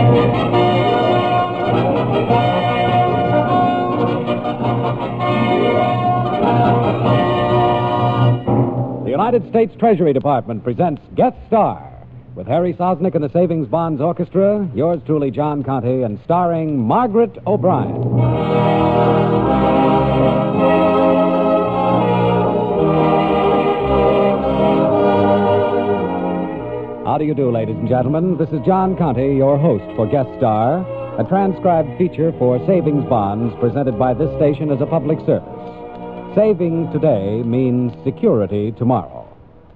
The United States Treasury Department presents Guest Star with Harry Sosnik and the Savings Bonds Orchestra, yours truly, John Conte, and starring Margaret O'Brien. How do you do, ladies and gentlemen? This is John Conte, your host for Guest Star, a transcribed feature for savings bonds presented by this station as a public service. Saving today means security tomorrow.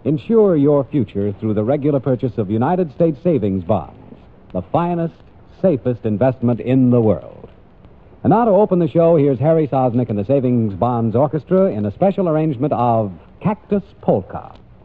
Insure your future through the regular purchase of United States savings bonds, the finest, safest investment in the world. And now to open the show, here's Harry Sosnik and the Savings Bonds Orchestra in a special arrangement of Cactus Polka.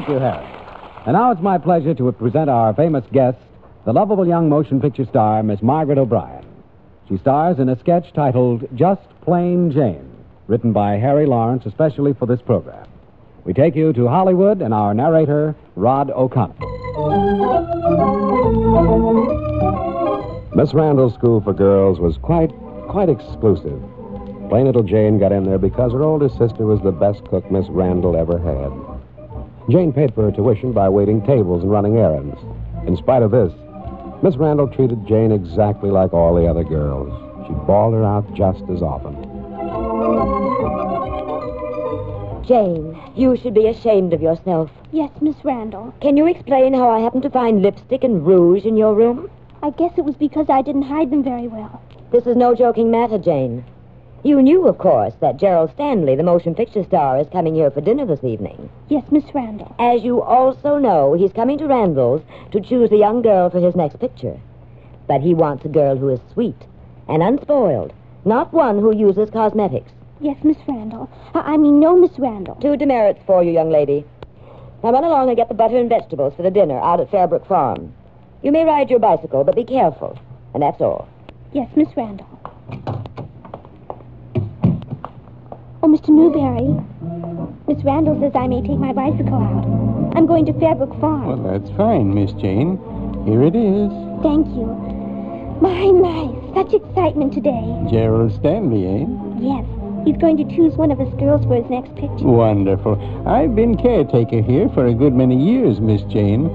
Harry. And now it's my pleasure to present our famous guest, the lovable young motion picture star, Miss Margaret O'Brien. She stars in a sketch titled Just Plain Jane, written by Harry Lawrence especially for this program. We take you to Hollywood and our narrator, Rod O'Connor. Miss Randall's School for Girls was quite, quite exclusive. Plain little Jane got in there because her older sister was the best cook Miss Randall ever had. Jane paid for her tuition by waiting tables and running errands. In spite of this, Miss Randall treated Jane exactly like all the other girls. She bawled her out just as often. Jane, you should be ashamed of yourself. Yes, Miss Randall. Can you explain how I happened to find lipstick and rouge in your room? I guess it was because I didn't hide them very well. This is no joking matter, Jane. You knew, of course, that Gerald Stanley, the motion picture star, is coming here for dinner this evening. Yes, Miss Randall. As you also know, he's coming to Randall's to choose a young girl for his next picture. But he wants a girl who is sweet and unspoiled, not one who uses cosmetics. Yes, Miss Randall. I, I mean, no, Miss Randall. Two demerits for you, young lady. Now run along and get the butter and vegetables for the dinner out at Fairbrook Farm. You may ride your bicycle, but be careful. And that's all. Yes, Miss Randall. Oh, Mr. Newberry. Miss Randall says I may take my bicycle out. I'm going to Fairbrook Farm. Well, that's fine, Miss Jane. Here it is. Thank you. My, my, such excitement today. Gerald Stanley, eh? Yes, he's going to choose one of us girls for his next picture. Wonderful. I've been caretaker here for a good many years, Miss Jane.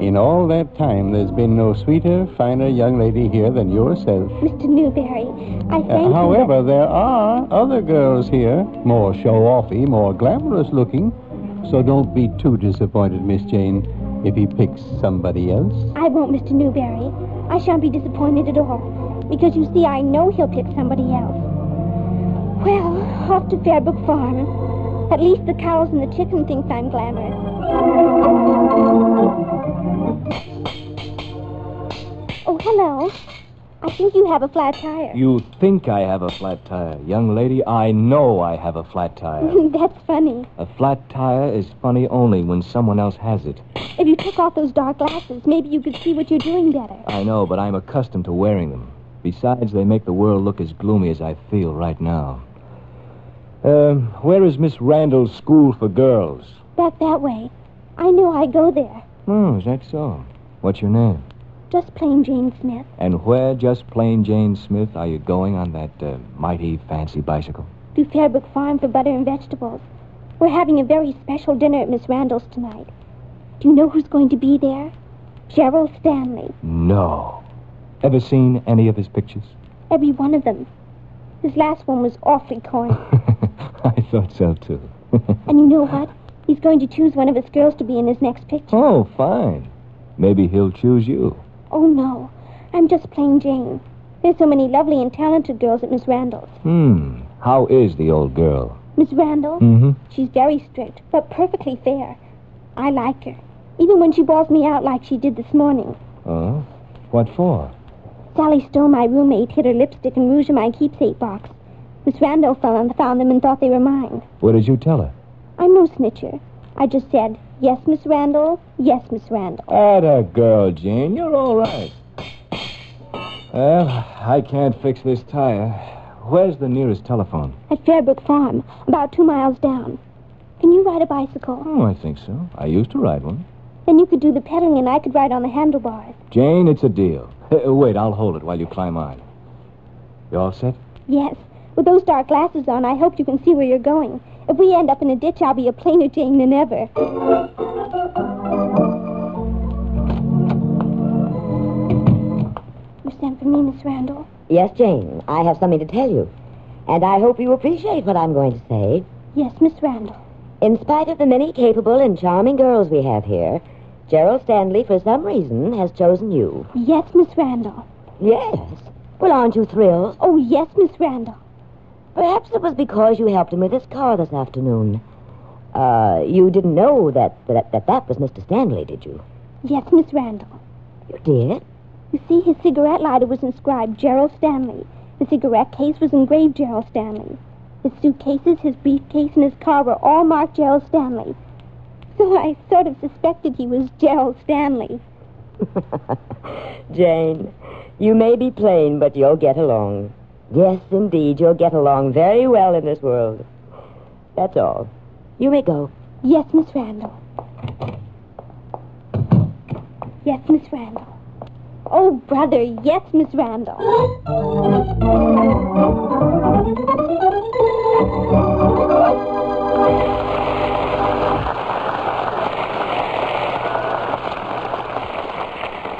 In all that time, there's been no sweeter, finer young lady here than yourself. Mr. Newberry, I Uh, thank however, there are other girls here, more show-offy, more glamorous looking. So don't be too disappointed, Miss Jane, if he picks somebody else. I won't, Mr. Newberry. I shan't be disappointed at all. Because you see, I know he'll pick somebody else. Well, off to Fairbrook Farm. At least the cows and the chicken think I'm glamorous. Hello. I think you have a flat tire. You think I have a flat tire. Young lady, I know I have a flat tire. That's funny. a flat tire is funny only when someone else has it. If you took off those dark glasses, maybe you could see what you're doing better. I know, but I'm accustomed to wearing them. Besides, they make the world look as gloomy as I feel right now. Um, where is Miss Randall's school for girls? Back that way. I know I go there. Oh, is that so? What's your name? Just plain Jane Smith. And where, just plain Jane Smith, are you going on that uh, mighty fancy bicycle? To Fairbrook Farm for butter and vegetables. We're having a very special dinner at Miss Randall's tonight. Do you know who's going to be there? Gerald Stanley. No. Ever seen any of his pictures? Every one of them. His last one was awfully corny. I thought so, too. and you know what? He's going to choose one of his girls to be in his next picture. oh, fine. Maybe he'll choose you. Oh, no. I'm just plain Jane. There's so many lovely and talented girls at Miss Randall's. Hmm. How is the old girl? Miss Randall? Mm-hmm. She's very strict, but perfectly fair. I like her. Even when she bawls me out like she did this morning. Oh? What for? Sally Stone, my roommate, hid her lipstick and rouge in my keepsake box. Miss Randall found, found them and thought they were mine. What did you tell her? I'm no snitcher. I just said, yes, Miss Randall, yes, Miss Randall. Atta girl, Jane. You're all right. Well, I can't fix this tire. Where's the nearest telephone? At Fairbrook Farm, about two miles down. Can you ride a bicycle? Oh, I think so. I used to ride one. Then you could do the pedaling and I could ride on the handlebars. Jane, it's a deal. Uh, wait, I'll hold it while you climb on. You all set? Yes. With those dark glasses on, I hope you can see where you're going. If we end up in a ditch, I'll be a plainer Jane than ever. You sent for me, Miss Randall? Yes, Jane, I have something to tell you. And I hope you appreciate what I'm going to say. Yes, Miss Randall. In spite of the many capable and charming girls we have here, Gerald Stanley, for some reason, has chosen you. Yes, Miss Randall. Yes. Well, aren't you thrilled? Oh, yes, Miss Randall. Perhaps it was because you helped him with his car this afternoon. Uh, you didn't know that that, that, that was Mr. Stanley, did you? Yes, Miss Randall. You did? You see, his cigarette lighter was inscribed Gerald Stanley. The cigarette case was engraved Gerald Stanley. His suitcases, his briefcase, and his car were all marked Gerald Stanley. So I sort of suspected he was Gerald Stanley. Jane, you may be plain, but you'll get along. Yes, indeed, you'll get along very well in this world. That's all. You may go. Yes, Miss Randall. Yes, Miss Randall. Oh, brother, yes, Miss Randall.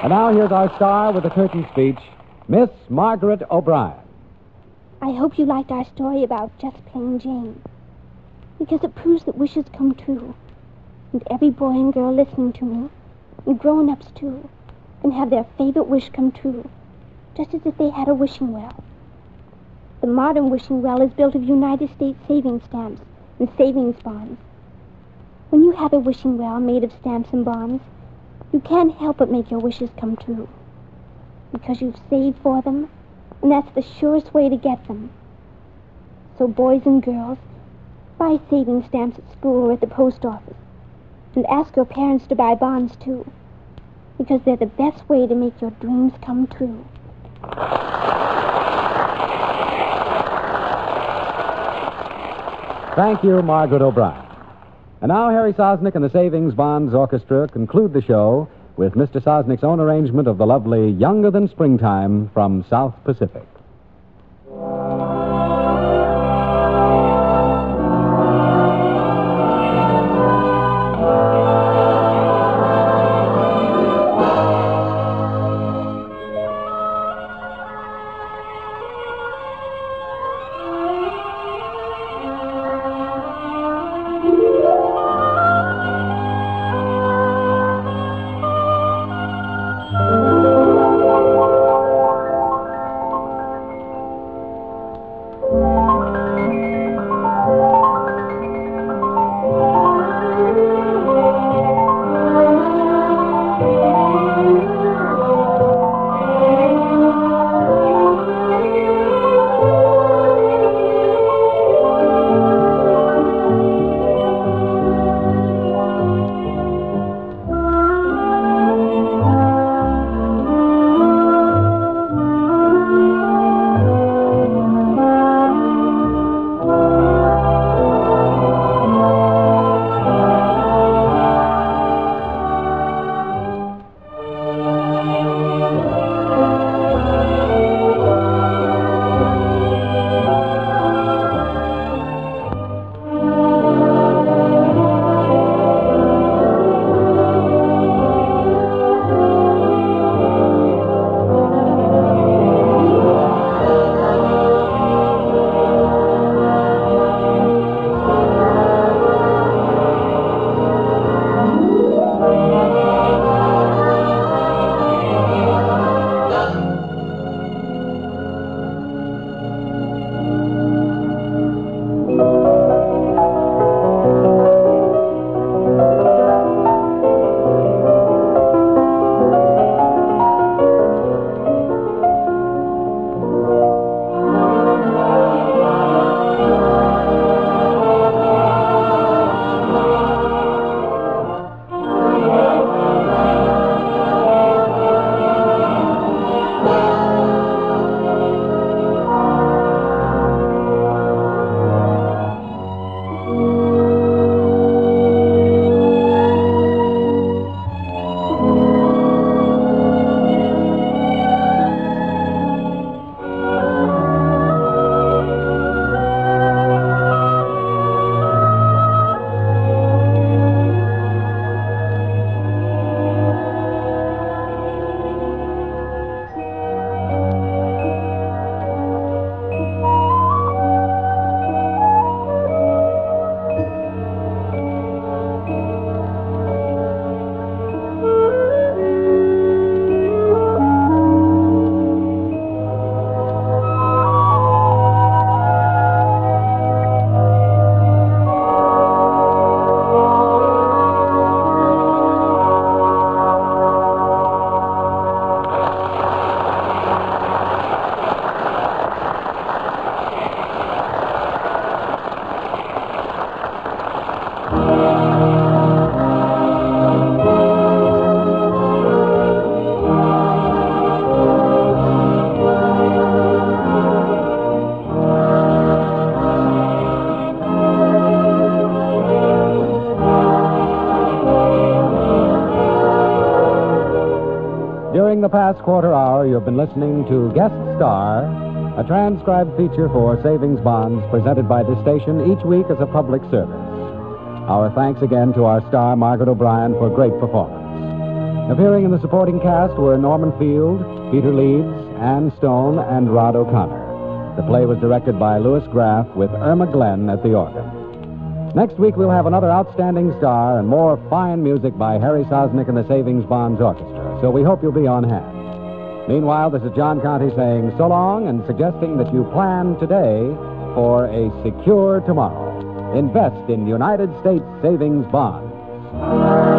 And now here's our star with the curtain speech, Miss Margaret O'Brien. I hope you liked our story about Just Plain Jane. Because it proves that wishes come true. And every boy and girl listening to me, and grown ups too, can have their favorite wish come true, just as if they had a wishing well. The modern wishing well is built of United States savings stamps and savings bonds. When you have a wishing well made of stamps and bonds, you can't help but make your wishes come true. Because you've saved for them, and that's the surest way to get them. So, boys and girls, buy saving stamps at school or at the post office. And ask your parents to buy bonds, too. Because they're the best way to make your dreams come true. Thank you, Margaret O'Brien. And now Harry Sosnik and the Savings Bonds Orchestra conclude the show with Mr. Sosnik's own arrangement of the lovely Younger Than Springtime from South Pacific. The past quarter hour, you've been listening to Guest Star, a transcribed feature for savings bonds presented by this station each week as a public service. Our thanks again to our star, Margaret O'Brien, for great performance. Appearing in the supporting cast were Norman Field, Peter Leeds, Ann Stone, and Rod O'Connor. The play was directed by Louis Graff with Irma Glen at the organ. Next week, we'll have another outstanding star and more fine music by Harry Sosnik and the Savings Bonds Orchestra, so we hope you'll be on hand. Meanwhile, this is John Conte saying so long and suggesting that you plan today for a secure tomorrow. Invest in United States savings bonds.